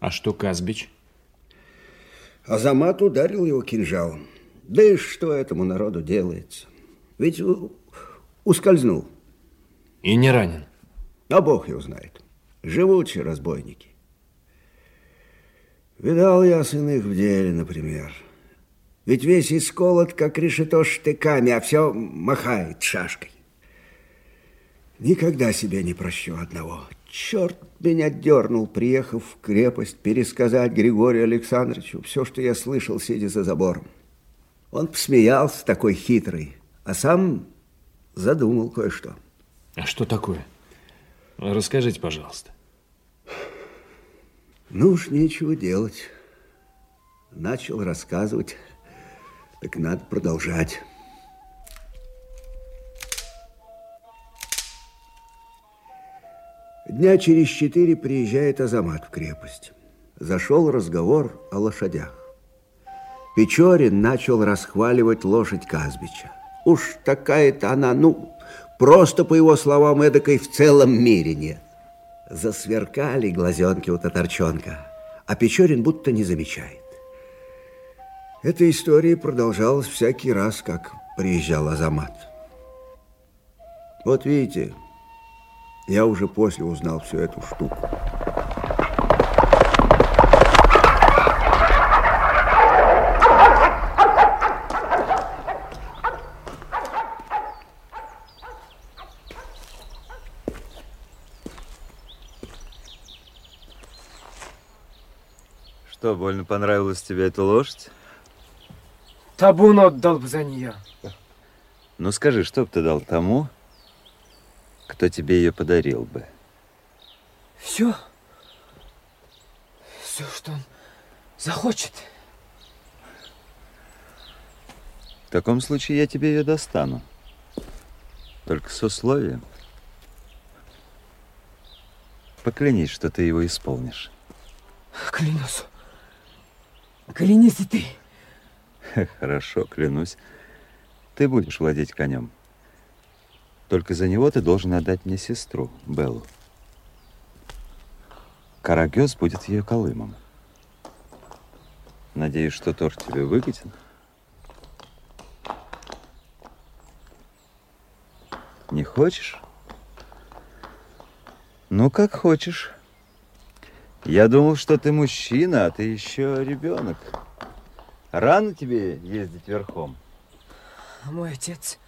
А что Казбич? Азамат ударил его кинжалом. Да и что этому народу делается? Ведь ускользнул. И не ранен? А Бог его знает. Живучие разбойники. Видал я сын их в деле, например. Ведь весь исколот, как решето штыками, а все махает шашкой. Никогда себе не прощу одного. Черт меня дернул, приехав в крепость, пересказать Григорию Александровичу все, что я слышал, сидя за забором. Он посмеялся, такой хитрый, а сам задумал кое-что. А что такое? Расскажите, пожалуйста. Ну уж нечего делать. Начал рассказывать, так надо продолжать. Дня через четыре приезжает Азамат в крепость. Зашел разговор о лошадях. Печорин начал расхваливать лошадь Казбича. Уж такая-то она, ну, просто, по его словам, эдакой в целом мире нет. Засверкали глазенки у татарчонка, а Печорин будто не замечает. Эта история продолжалась всякий раз, как приезжал Азамат. Вот видите, я уже после узнал всю эту штуку. Что, больно понравилась тебе эта лошадь? Табун отдал бы за нее. Ну скажи, что бы ты дал тому, кто тебе ее подарил бы? Все. Все, что он захочет. В таком случае я тебе ее достану. Только с условием. Поклянись, что ты его исполнишь. Клянусь. Клянись и ты. Хорошо, клянусь. Ты будешь владеть конем. Только за него ты должен отдать мне сестру, Беллу. Карагёс будет ее колымом. Надеюсь, что торт тебе выгоден? Не хочешь? Ну, как хочешь. Я думал, что ты мужчина, а ты еще ребенок. Рано тебе ездить верхом? Мой отец...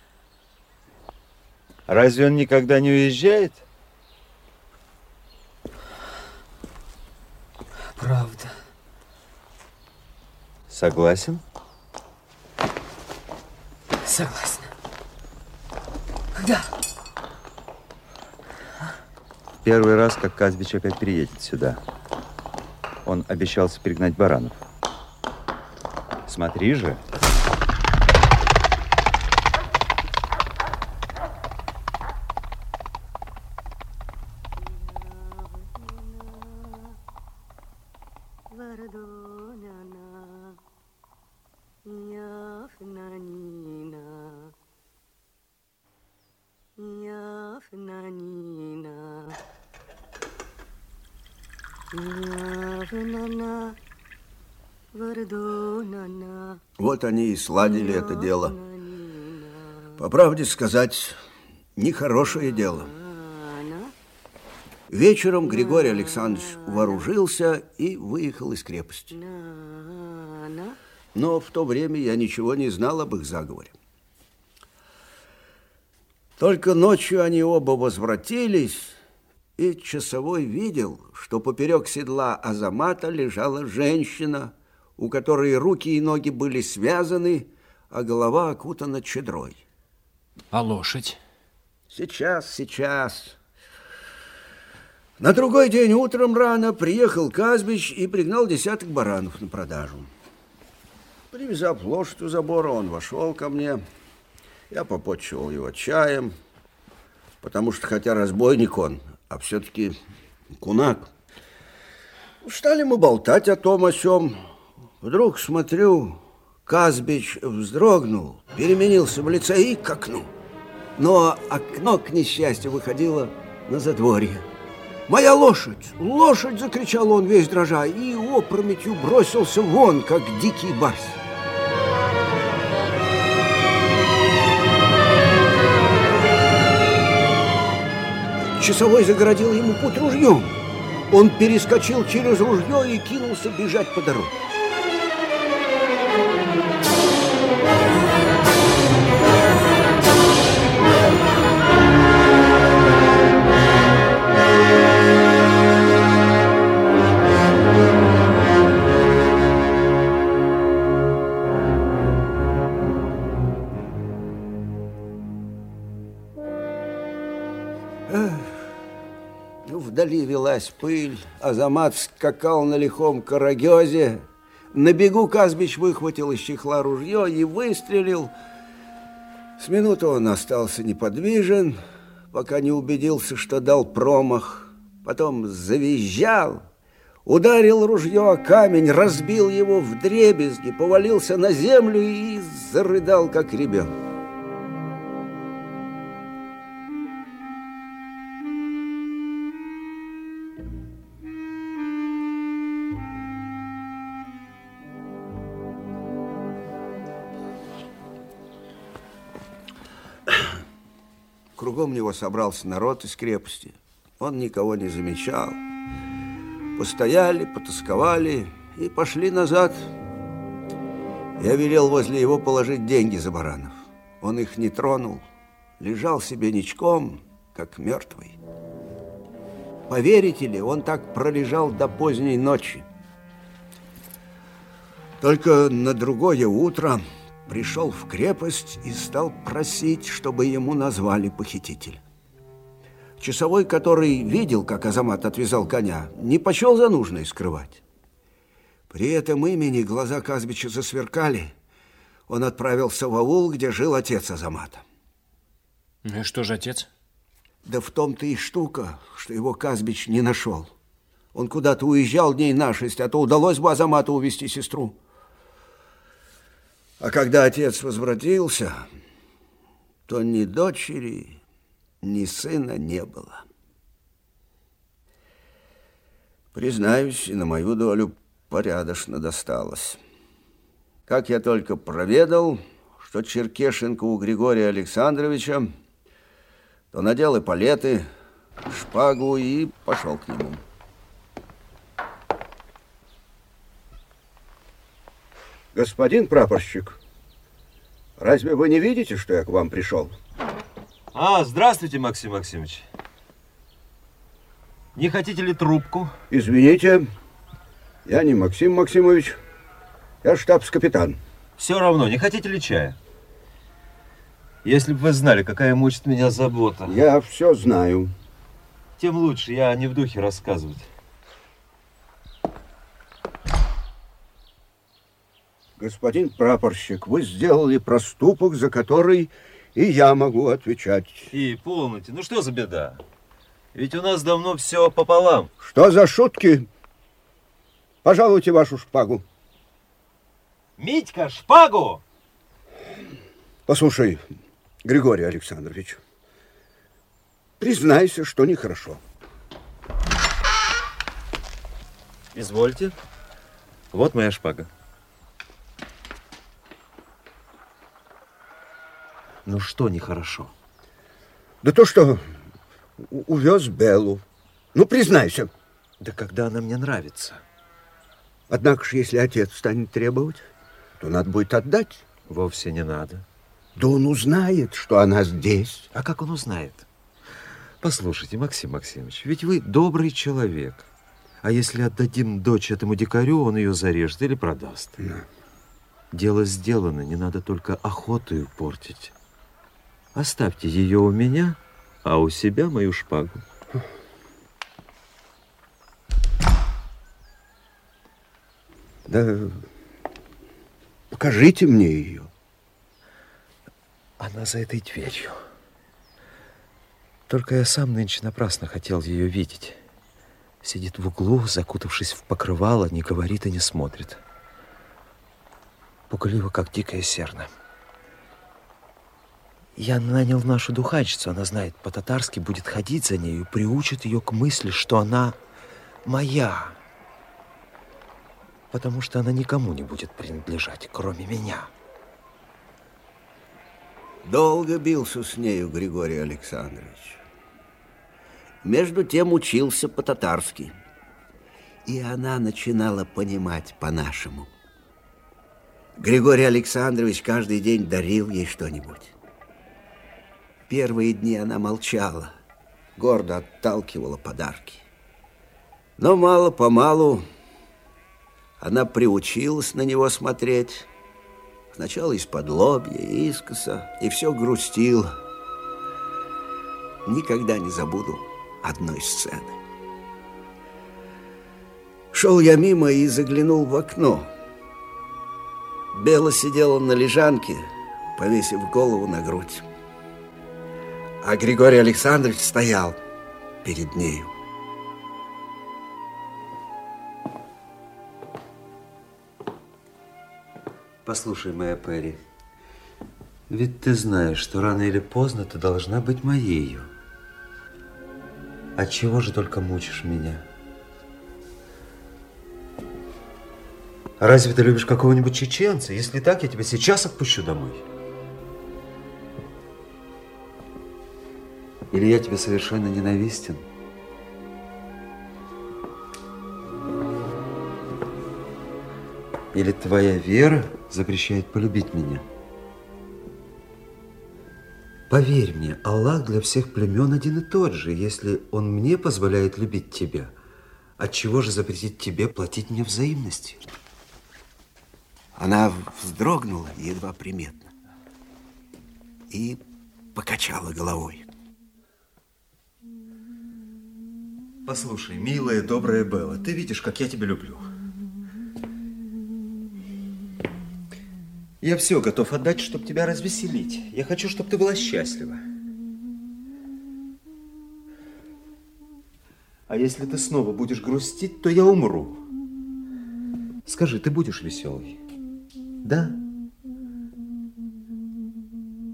Разве он никогда не уезжает? Правда. Согласен? Согласна. Когда? Первый раз, как Казбич опять приедет сюда. Он обещался пригнать баранов. Смотри же. Вот они и сладили это дело. По правде сказать, нехорошее дело. Вечером Григорий Александрович вооружился и выехал из крепости. Но в то время я ничего не знал об их заговоре. Только ночью они оба возвратились, и часовой видел, что поперек седла Азамата лежала женщина, у которой руки и ноги были связаны, а голова окутана чедрой. А лошадь? Сейчас, сейчас. На другой день утром рано приехал Казбич и пригнал десяток баранов на продажу. Привязав лошадь у забора, он вошел ко мне. Я попотчевал его чаем, потому что, хотя разбойник он, а все-таки кунак. Стали мы болтать о том, о сём. Вдруг смотрю, Казбич вздрогнул, переменился в лице и к окну. Но окно, к несчастью, выходило на задворье. Моя лошадь! Лошадь! закричал он весь дрожа и опрометью бросился вон, как дикий барс. Часовой загородил ему путь ружьем. Он перескочил через ружье и кинулся бежать по дороге. Велась пыль, Азамат скакал на лихом карагезе. На бегу Казбич выхватил из чехла ружье и выстрелил. С минуты он остался неподвижен, пока не убедился, что дал промах. Потом завизжал, ударил ружье о камень, разбил его в дребезги, повалился на землю и зарыдал, как ребенок. Кругом него собрался народ из крепости. Он никого не замечал. Постояли, потасковали и пошли назад. Я велел возле его положить деньги за баранов. Он их не тронул, лежал себе ничком, как мертвый. Поверите ли, он так пролежал до поздней ночи. Только на другое утро пришел в крепость и стал просить, чтобы ему назвали похитителя. Часовой, который видел, как Азамат отвязал коня, не почел за нужное скрывать. При этом имени глаза Казбича засверкали. Он отправился в аул, где жил отец Азамата. Ну и что же отец? Да в том-то и штука, что его Казбич не нашел. Он куда-то уезжал дней на шесть, а то удалось бы Азамату увести сестру. А когда отец возвратился, то ни дочери, ни сына не было. Признаюсь, и на мою долю порядочно досталось. Как я только проведал, что Черкешенко у Григория Александровича, то надел эполеты, шпагу и пошел к нему. Господин прапорщик, разве вы не видите, что я к вам пришел? А, здравствуйте, Максим Максимович. Не хотите ли трубку? Извините, я не Максим Максимович, я штабс-капитан. Все равно, не хотите ли чая? Если бы вы знали, какая мучит меня забота. Я все знаю. Тем лучше, я не в духе рассказывать. Господин прапорщик, вы сделали проступок, за который и я могу отвечать. И полноте, ну что за беда? Ведь у нас давно все пополам. Что за шутки? Пожалуйте вашу шпагу. Митька, шпагу! Послушай, Григорий Александрович, признайся, что нехорошо. Извольте. Вот моя шпага. Ну что нехорошо? Да то, что увез Беллу. Ну, признайся. Да когда она мне нравится. Однако ж, если отец станет требовать, то надо будет отдать. Вовсе не надо. Да он узнает, что она здесь. А как он узнает? Послушайте, Максим Максимович, ведь вы добрый человек. А если отдадим дочь этому дикарю, он ее зарежет или продаст. Да. Дело сделано, не надо только охоту портить. Оставьте ее у меня, а у себя мою шпагу. Да покажите мне ее. Она за этой дверью. Только я сам нынче напрасно хотел ее видеть. Сидит в углу, закутавшись в покрывало, не говорит и не смотрит. Пугливо, как дикая серна. Я нанял нашу духанщицу, она знает по-татарски, будет ходить за нею, приучит ее к мысли, что она моя. Потому что она никому не будет принадлежать, кроме меня. Долго бился с нею Григорий Александрович. Между тем учился по-татарски. И она начинала понимать по-нашему. Григорий Александрович каждый день дарил ей что-нибудь. Первые дни она молчала, гордо отталкивала подарки. Но мало-помалу она приучилась на него смотреть. Сначала из-под лобья, искоса, и все грустила. Никогда не забуду одной сцены. Шел я мимо и заглянул в окно. Бела сидела на лежанке, повесив голову на грудь. А Григорий Александрович стоял перед нею. Послушай, моя Перри, ведь ты знаешь, что рано или поздно ты должна быть моею. Отчего же только мучишь меня? Разве ты любишь какого-нибудь чеченца? Если так, я тебя сейчас отпущу домой. Или я тебе совершенно ненавистен? Или твоя вера запрещает полюбить меня? Поверь мне, Аллах для всех племен один и тот же. Если Он мне позволяет любить тебя, отчего же запретить тебе платить мне взаимностью? Она вздрогнула едва приметно и покачала головой. Послушай, милая, добрая Белла, ты видишь, как я тебя люблю. Я все готов отдать, чтобы тебя развеселить. Я хочу, чтобы ты была счастлива. А если ты снова будешь грустить, то я умру. Скажи, ты будешь веселый? Да?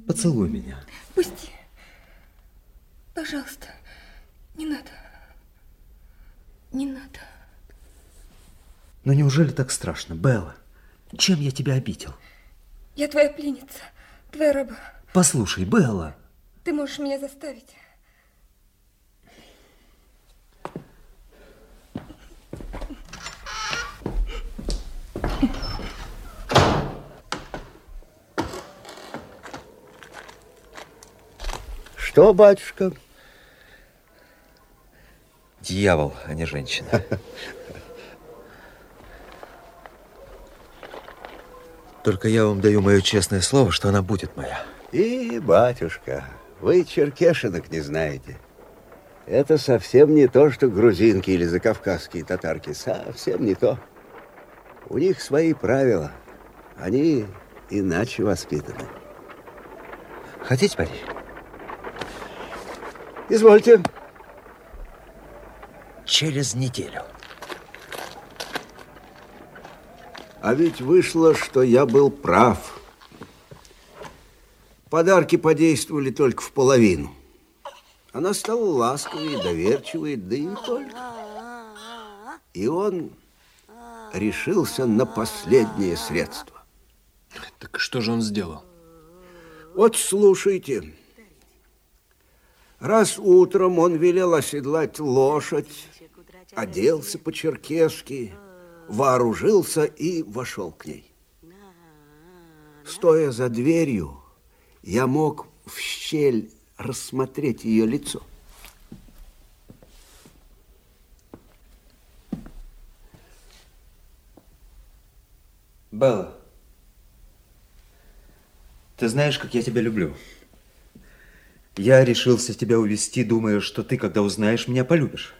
Поцелуй меня. Пусти. Пожалуйста, не надо. Не надо. Но неужели так страшно, Белла? Чем я тебя обидел? Я твоя пленница, твоя раба. Послушай, Белла. Ты можешь меня заставить. Что, батюшка? Дьявол, а не женщина. Только я вам даю мое честное слово, что она будет моя. И, батюшка, вы черкешинок не знаете. Это совсем не то, что грузинки или закавказские татарки. Совсем не то. У них свои правила. Они иначе воспитаны. Хотите пари? Извольте. Через неделю. А ведь вышло, что я был прав. Подарки подействовали только в половину. Она стала ласковой, доверчивой, да и только. И он решился на последнее средство. Так что же он сделал? Вот слушайте. Раз утром он велел оседлать лошадь, оделся по-черкесски, вооружился и вошел к ней. Стоя за дверью, я мог в щель рассмотреть ее лицо. Белла, ты знаешь, как я тебя люблю. Я решился тебя увести, думая, что ты, когда узнаешь, меня полюбишь.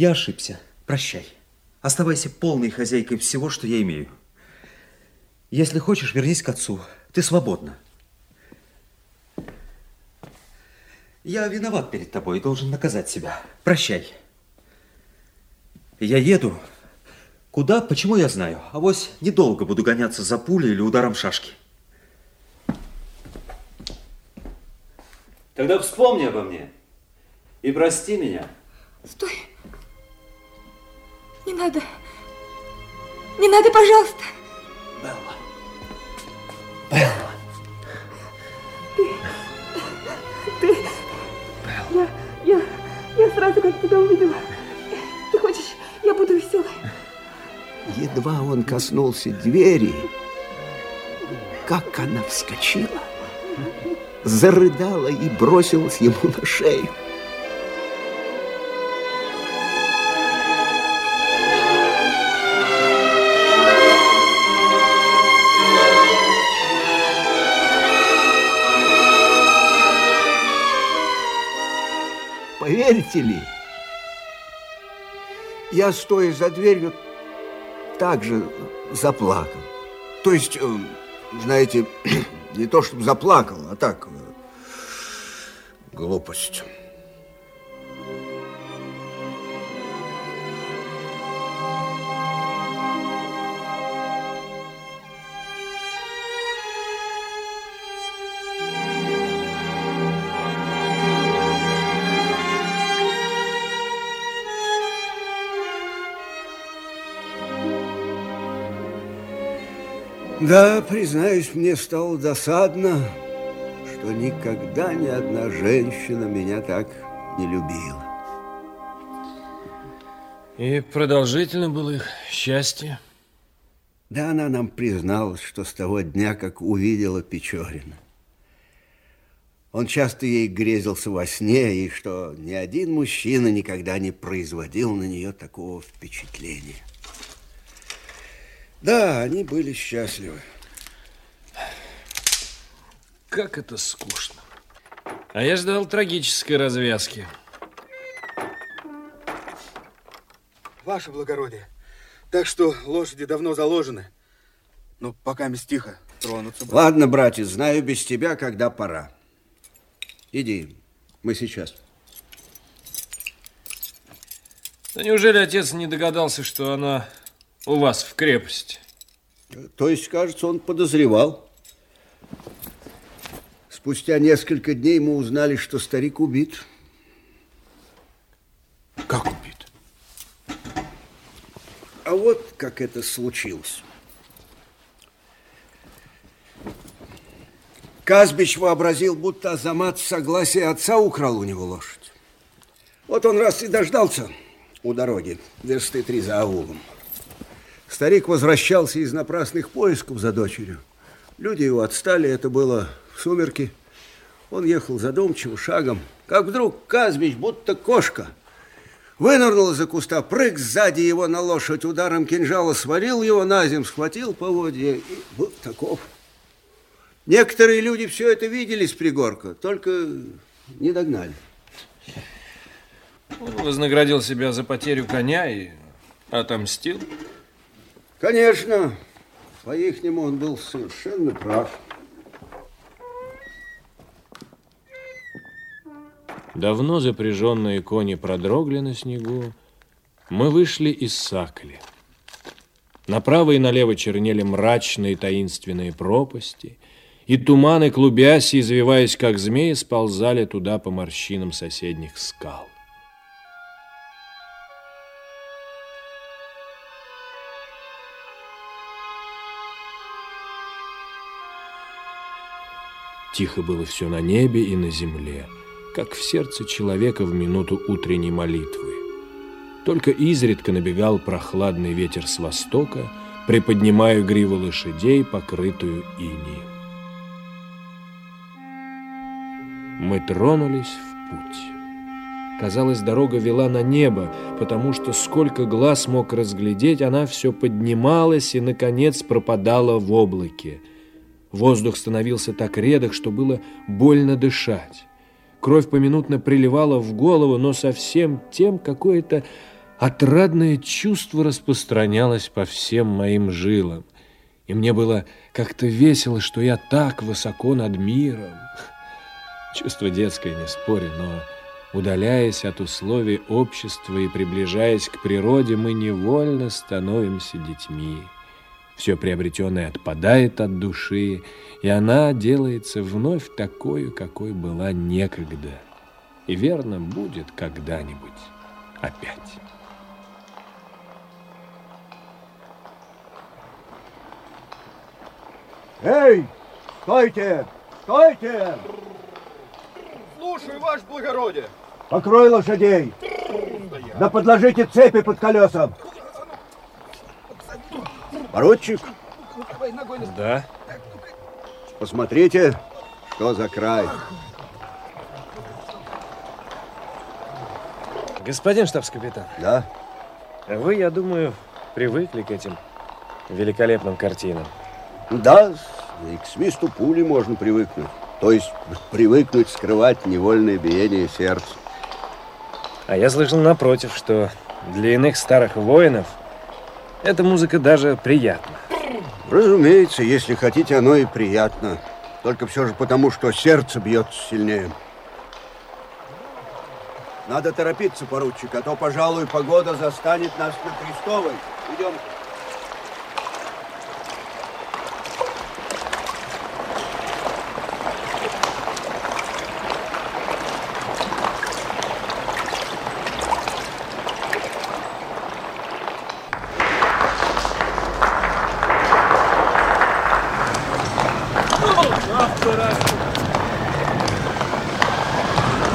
Я ошибся. Прощай. Оставайся полной хозяйкой всего, что я имею. Если хочешь, вернись к отцу. Ты свободна. Я виноват перед тобой и должен наказать себя. Прощай. Я еду. Куда? Почему я знаю? А вось недолго буду гоняться за пулей или ударом шашки. Тогда вспомни обо мне и прости меня. Стой. Не надо. Не надо, пожалуйста. Белла. Белла. Ты... Я, я, я сразу, как тебя увидела. Ты хочешь, я буду веселой? Едва он коснулся двери, как она вскочила, зарыдала и бросилась ему на шею. Поверите ли, я, стоя за дверью, также заплакал. То есть, э, знаете, не то чтобы заплакал, а так, э, глупость. Да, признаюсь, мне стало досадно, что никогда ни одна женщина меня так не любила. И продолжительно было их счастье. Да, она нам призналась, что с того дня, как увидела Печорина. Он часто ей грезился во сне, и что ни один мужчина никогда не производил на нее такого впечатления. Да, они были счастливы. Как это скучно. А я ждал трагической развязки. Ваше благородие, так что лошади давно заложены. Но пока без тихо тронуться. Ладно, братец, знаю без тебя, когда пора. Иди, мы сейчас. Да неужели отец не догадался, что она у вас в крепости? То есть, кажется, он подозревал. Спустя несколько дней мы узнали, что старик убит. Как убит? А вот как это случилось. Казбич вообразил, будто Азамат в согласии отца украл у него лошадь. Вот он раз и дождался у дороги, версты три за аулом. Старик возвращался из напрасных поисков за дочерью. Люди его отстали, это было в сумерки. Он ехал задумчиво, шагом, как вдруг Казбич, будто кошка, вынырнул из-за куста, прыг сзади его на лошадь, ударом кинжала свалил его на землю, схватил поводья и был таков. Некоторые люди все это видели с пригорка, только не догнали. Он вознаградил себя за потерю коня и отомстил. Конечно, по-ихнему он был совершенно прав. Давно запряженные кони продрогли на снегу. Мы вышли из Сакли. Направо и налево чернели мрачные таинственные пропасти, и туманы, клубясь и извиваясь, как змеи, сползали туда по морщинам соседних скал. Тихо было все на небе и на земле, как в сердце человека в минуту утренней молитвы. Только изредка набегал прохладный ветер с востока, приподнимая гриву лошадей, покрытую инеем. Мы тронулись в путь. Казалось, дорога вела на небо, потому что сколько глаз мог разглядеть, она все поднималась и, наконец, пропадала в облаке. Воздух становился так редок, что было больно дышать. Кровь поминутно приливала в голову, но совсем тем какое-то отрадное чувство распространялось по всем моим жилам. И мне было как-то весело, что я так высоко над миром. Чувство детское, не спорю, но удаляясь от условий общества и приближаясь к природе, мы невольно становимся детьми. Все приобретенное отпадает от души, и она делается вновь такой, какой была некогда. И верно будет когда-нибудь опять. Эй, стойте! Стойте! Слушаю, ваше благородие. Покрой лошадей! Да подложите цепи под колесом! Поручик, Да? посмотрите, что за край. Господин штабс-капитан, Да? вы, я думаю, привыкли к этим великолепным картинам. Да, и к свисту пули можно привыкнуть. То есть привыкнуть скрывать невольное биение сердца. А я слышал напротив, что для иных старых воинов эта музыка даже приятна. Разумеется, если хотите, оно и приятно. Только все же потому, что сердце бьется сильнее. Надо торопиться, поручик, а то, пожалуй, погода застанет нас на Крестовой. Идем.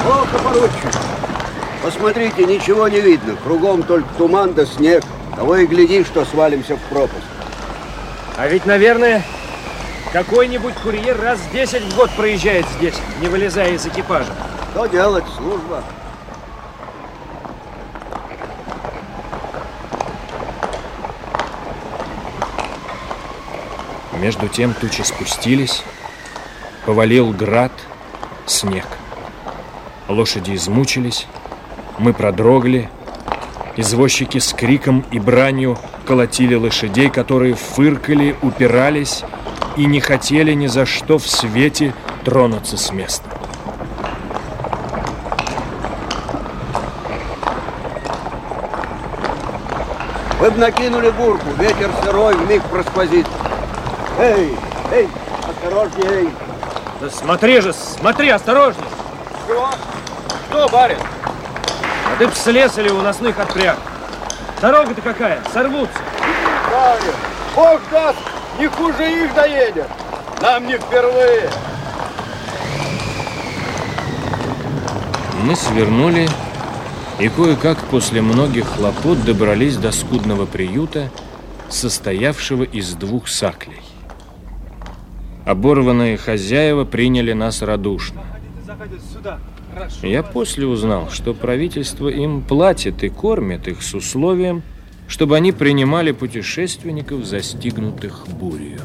Плохо, поручик. Ничего не видно. Кругом только туман да снег. Того и гляди, что свалимся в пропасть. А ведь, наверное, какой-нибудь курьер раз в 10 в год проезжает здесь, не вылезая из экипажа. Что делать, служба? Между тем тучи спустились, повалил град, снег. Лошади измучились, мы продрогли, извозчики с криком и бранью колотили лошадей, которые фыркали, упирались и не хотели ни за что в свете тронуться с места. Вы бы накинули бурку, ветер сырой, вмиг проспозит. Эй, эй, осторожнее, эй. Да смотри же, смотри, осторожней! Чего? Что, барин? Ты б слесаря у насных отпряг. Дорога-то какая, сорвутся. Барин, Бог даст, не хуже их доедет. Нам не впервые. Мы свернули и кое-как после многих хлопот добрались до скудного приюта, состоявшего из двух саклей. Оборванные хозяева приняли нас радушно. Я после узнал, что правительство им платит и кормит их с условием, чтобы они принимали путешественников, застигнутых бурью.